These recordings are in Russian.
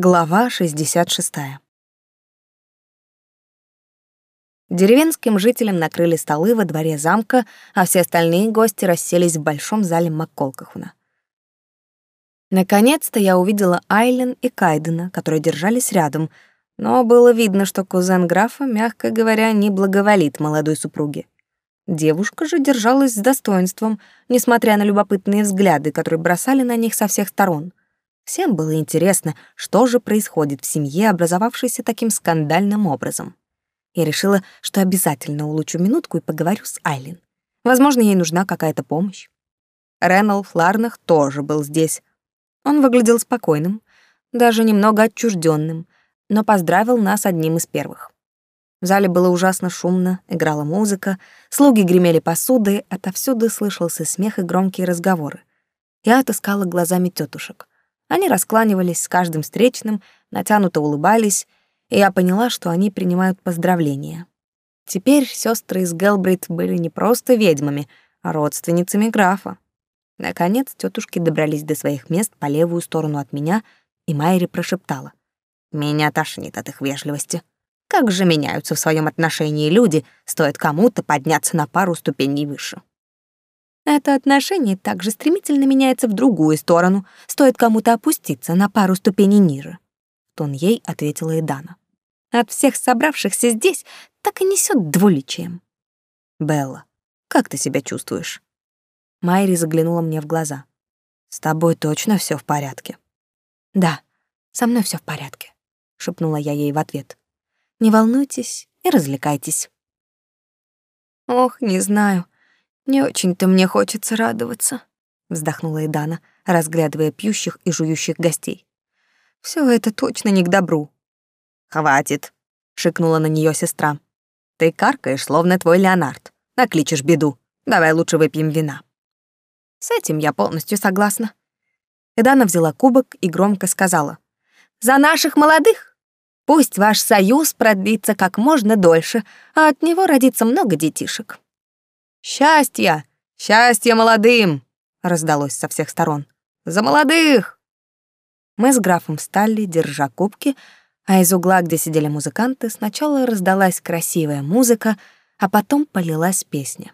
Глава 66. Деревенским жителям накрыли столы во дворе замка, а все остальные гости расселись в большом зале Макколкахуна. Наконец-то я увидела Айлен и Кайдена, которые держались рядом, но было видно, что кузен графа, мягко говоря, не благоволит молодой супруге. Девушка же держалась с достоинством, несмотря на любопытные взгляды, которые бросали на них со всех сторон — Всем было интересно, что же происходит в семье, образовавшейся таким скандальным образом. Я решила, что обязательно улучшу минутку и поговорю с Айлин. Возможно, ей нужна какая-то помощь. Реналф Ларнах тоже был здесь. Он выглядел спокойным, даже немного отчужденным, но поздравил нас одним из первых. В зале было ужасно шумно, играла музыка, слуги гремели посудой, отовсюду слышался смех и громкие разговоры. Я отыскала глазами тетушек. Они раскланивались с каждым встречным, натянуто улыбались, и я поняла, что они принимают поздравления. Теперь сестры из Гелбрид были не просто ведьмами, а родственницами графа. Наконец тетушки добрались до своих мест по левую сторону от меня, и Майри прошептала. «Меня тошнит от их вежливости. Как же меняются в своем отношении люди, стоит кому-то подняться на пару ступеней выше». Это отношение также стремительно меняется в другую сторону, стоит кому-то опуститься на пару ступеней ниже. Тон ей ответила Эдана. От всех собравшихся здесь так и несет двуличием. Белла, как ты себя чувствуешь? Майри заглянула мне в глаза. С тобой точно все в порядке? Да, со мной все в порядке, шепнула я ей в ответ. Не волнуйтесь и развлекайтесь. Ох, не знаю. Не очень-то мне хочется радоваться, вздохнула Идана, разглядывая пьющих и жующих гостей. Все это точно не к добру. Хватит, шикнула на нее сестра. Ты каркаешь, словно твой Леонард. Накличешь беду. Давай лучше выпьем вина. С этим я полностью согласна. Эдана взяла кубок и громко сказала: "За наших молодых! Пусть ваш союз продлится как можно дольше, а от него родится много детишек". «Счастья! Счастья молодым!» — раздалось со всех сторон. «За молодых!» Мы с графом встали, держа кубки, а из угла, где сидели музыканты, сначала раздалась красивая музыка, а потом полилась песня.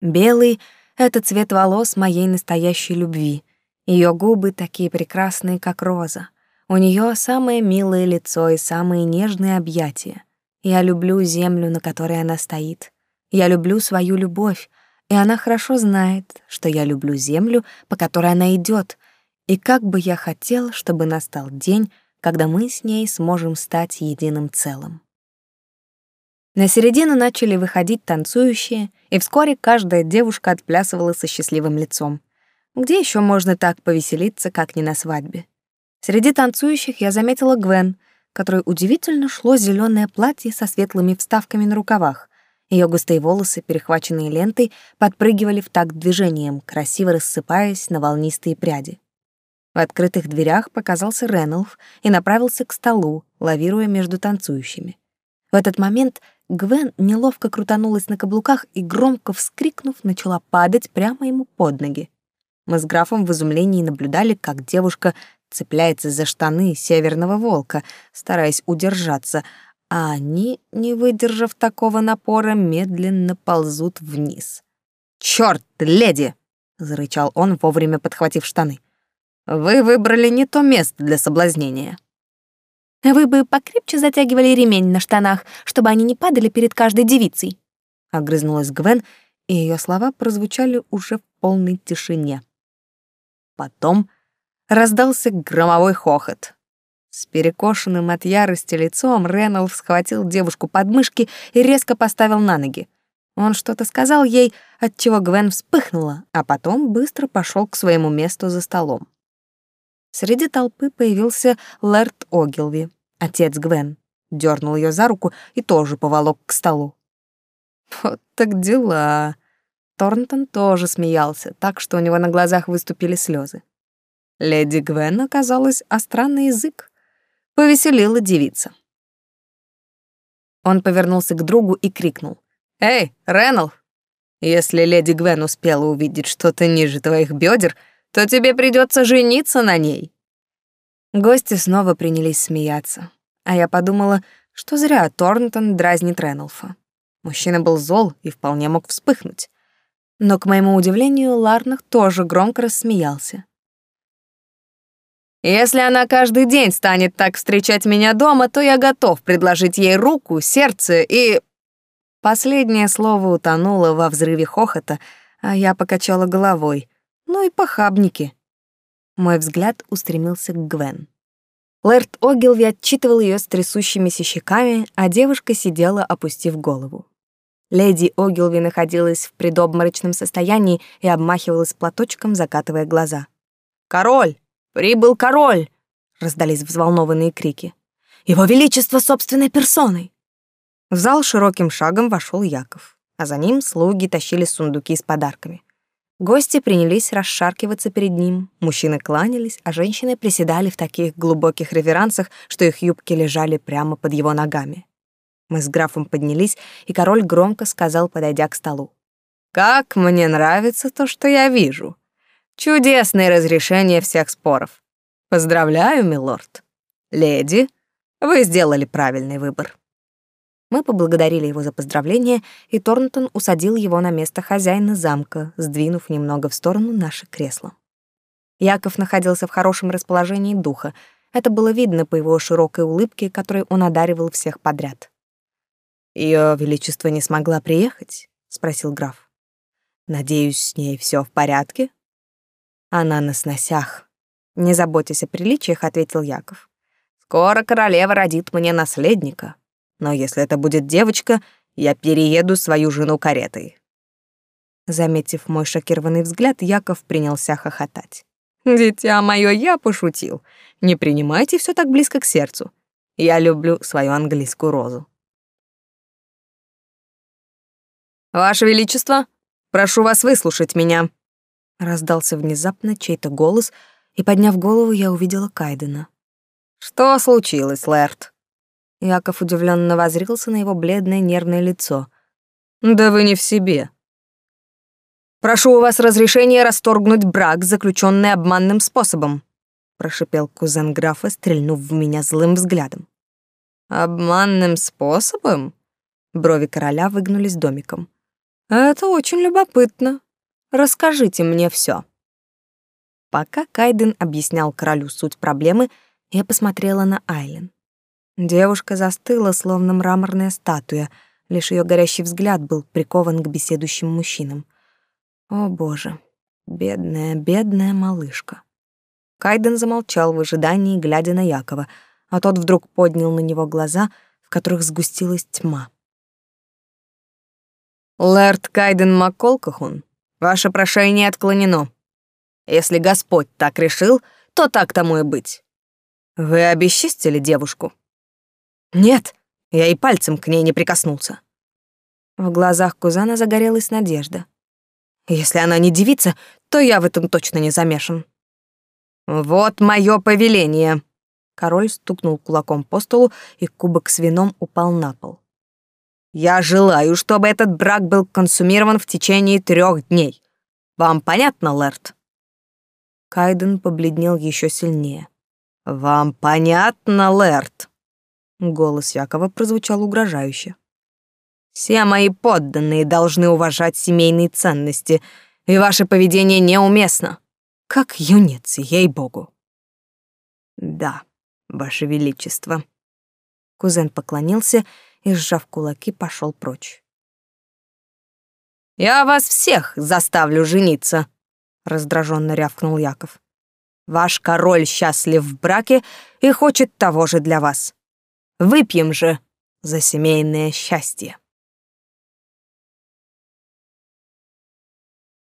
Белый — это цвет волос моей настоящей любви. Ее губы такие прекрасные, как роза. У нее самое милое лицо и самые нежные объятия. Я люблю землю, на которой она стоит. Я люблю свою любовь, и она хорошо знает, что я люблю землю, по которой она идет, и как бы я хотел, чтобы настал день, когда мы с ней сможем стать единым целым. На середину начали выходить танцующие, и вскоре каждая девушка отплясывала со счастливым лицом. Где еще можно так повеселиться, как не на свадьбе? Среди танцующих я заметила Гвен, которой удивительно шло зеленое платье со светлыми вставками на рукавах, ее густые волосы, перехваченные лентой, подпрыгивали в такт движением, красиво рассыпаясь на волнистые пряди. В открытых дверях показался Реналф и направился к столу, лавируя между танцующими. В этот момент Гвен неловко крутанулась на каблуках и, громко вскрикнув, начала падать прямо ему под ноги. Мы с графом в изумлении наблюдали, как девушка цепляется за штаны северного волка, стараясь удержаться, а они, не выдержав такого напора, медленно ползут вниз. «Чёрт, леди!» — зарычал он, вовремя подхватив штаны. «Вы выбрали не то место для соблазнения». «Вы бы покрепче затягивали ремень на штанах, чтобы они не падали перед каждой девицей», — огрызнулась Гвен, и ее слова прозвучали уже в полной тишине. Потом раздался громовой хохот. С перекошенным от ярости лицом Реннелл схватил девушку под мышки и резко поставил на ноги. Он что-то сказал ей, отчего Гвен вспыхнула, а потом быстро пошел к своему месту за столом. Среди толпы появился Лэрд Огилви, отец Гвен. Дернул ее за руку и тоже поволок к столу. Вот так дела. Торнтон тоже смеялся, так что у него на глазах выступили слезы. Леди Гвен оказалась остра на язык повеселила девица. Он повернулся к другу и крикнул. «Эй, Реннелл, если леди Гвен успела увидеть что-то ниже твоих бедер, то тебе придется жениться на ней». Гости снова принялись смеяться, а я подумала, что зря Торнтон дразнит Ренулфа. Мужчина был зол и вполне мог вспыхнуть. Но, к моему удивлению, Ларнах тоже громко рассмеялся. «Если она каждый день станет так встречать меня дома, то я готов предложить ей руку, сердце и...» Последнее слово утонуло во взрыве хохота, а я покачала головой. «Ну и похабники». Мой взгляд устремился к Гвен. Лэрд Огилви отчитывал ее с трясущимися щеками, а девушка сидела, опустив голову. Леди Огилви находилась в предобморочном состоянии и обмахивалась платочком, закатывая глаза. «Король! Прибыл король!» — раздались взволнованные крики. «Его Величество собственной персоной!» В зал широким шагом вошел Яков, а за ним слуги тащили сундуки с подарками. Гости принялись расшаркиваться перед ним, мужчины кланялись, а женщины приседали в таких глубоких реверансах, что их юбки лежали прямо под его ногами. Мы с графом поднялись, и король громко сказал, подойдя к столу. «Как мне нравится то, что я вижу. Чудесное разрешение всех споров. Поздравляю, милорд. Леди, вы сделали правильный выбор». Мы поблагодарили его за поздравление, и Торнтон усадил его на место хозяина замка, сдвинув немного в сторону наше кресло. Яков находился в хорошем расположении духа. Это было видно по его широкой улыбке, которой он одаривал всех подряд. Ее величество не смогла приехать? спросил граф. Надеюсь, с ней все в порядке? Она на сносях. Не заботясь о приличиях, ответил Яков. Скоро королева родит мне наследника. Но если это будет девочка, я перееду свою жену каретой. Заметив мой шокированный взгляд, Яков принялся хохотать. «Дитя мое, я пошутил. Не принимайте все так близко к сердцу. Я люблю свою английскую розу. «Ваше Величество, прошу вас выслушать меня!» Раздался внезапно чей-то голос, и, подняв голову, я увидела Кайдена. «Что случилось, Лэрд?» Яков удивленно возрился на его бледное нервное лицо. «Да вы не в себе!» «Прошу у вас разрешения расторгнуть брак, заключенный обманным способом», прошипел кузен графа, стрельнув в меня злым взглядом. «Обманным способом?» Брови короля выгнулись домиком. Это очень любопытно. Расскажите мне все. Пока Кайден объяснял королю суть проблемы, я посмотрела на Айлен. Девушка застыла, словно мраморная статуя, лишь ее горящий взгляд был прикован к беседующим мужчинам. О, боже, бедная, бедная малышка. Кайден замолчал в ожидании, глядя на Якова, а тот вдруг поднял на него глаза, в которых сгустилась тьма. Лэрд Кайден Макколкахун, ваше прошение отклонено. Если Господь так решил, то так тому и быть. Вы обесчестили девушку? Нет, я и пальцем к ней не прикоснулся. В глазах кузана загорелась надежда. Если она не девица, то я в этом точно не замешан. Вот мое повеление. Король стукнул кулаком по столу, и кубок с вином упал на пол. Я желаю, чтобы этот брак был консумирован в течение трех дней. Вам понятно, Лэрд?» Кайден побледнел еще сильнее. «Вам понятно, Лэрд?» Голос Якова прозвучал угрожающе. «Все мои подданные должны уважать семейные ценности, и ваше поведение неуместно. Как юнец, ей-богу!» «Да, ваше величество». Кузен поклонился и, сжав кулаки, пошел прочь. «Я вас всех заставлю жениться!» — раздраженно рявкнул Яков. «Ваш король счастлив в браке и хочет того же для вас. Выпьем же за семейное счастье!»